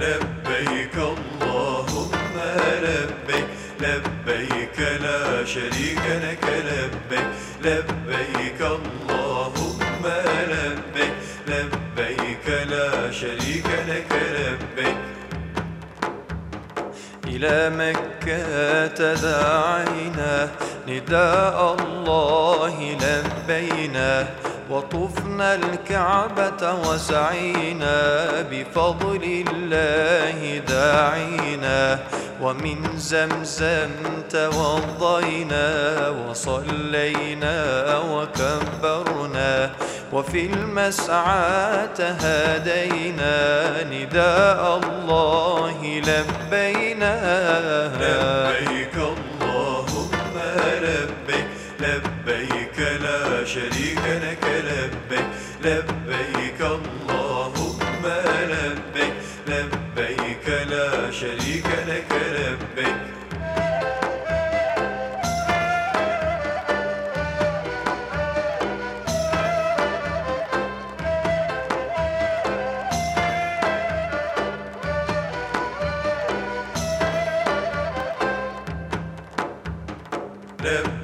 لبيك اللهم لبيك لبيك لا شريك لك لبيك لبيك اللهم لبيك لبيك لا شريك لك لبيك. إلى مكة دعينا نداء الله لبينا. وطفنا الكعبة وسعينا بفضل الله داعينا. ومن زمزم توضينا وصلينا وكبرنا. وفي المسعى تهدينا نداء الله لبينا. لبيك اللهم لبيك اللهم لبيك لبيك لا شريك لك لبيك. لبيك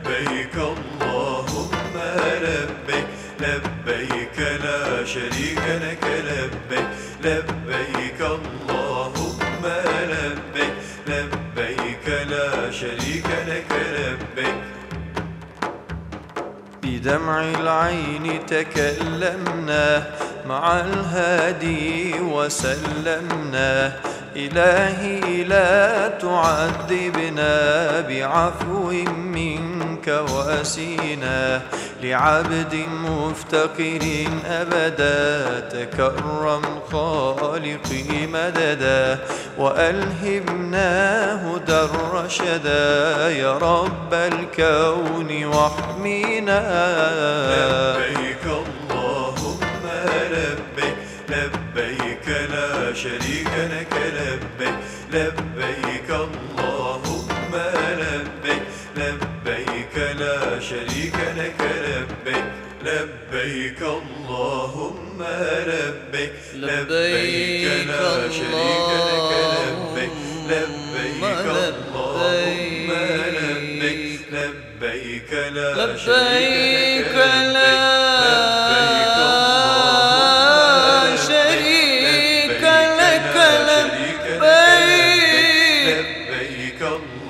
شريك لك لبيك لبيك اللهم لبيك لبيك لا شريك لك لبيك. بدمع العين تكلمنا مع الهادي وسلمنا إلهي لا تعذبنا بعفو منك وأسينا لعبد مفتقر أبدا تكرم خالقي مددا وألهمنا هدى الرشدا يا رب الكون واحمينا لبيك اللهم لبيك لبيك لا شريك لك لبيك لبيك اللهم لبيك لبيك لا شريك لك لبيك لبيك اللهم لبيك لبيك لا شريك لك لبيك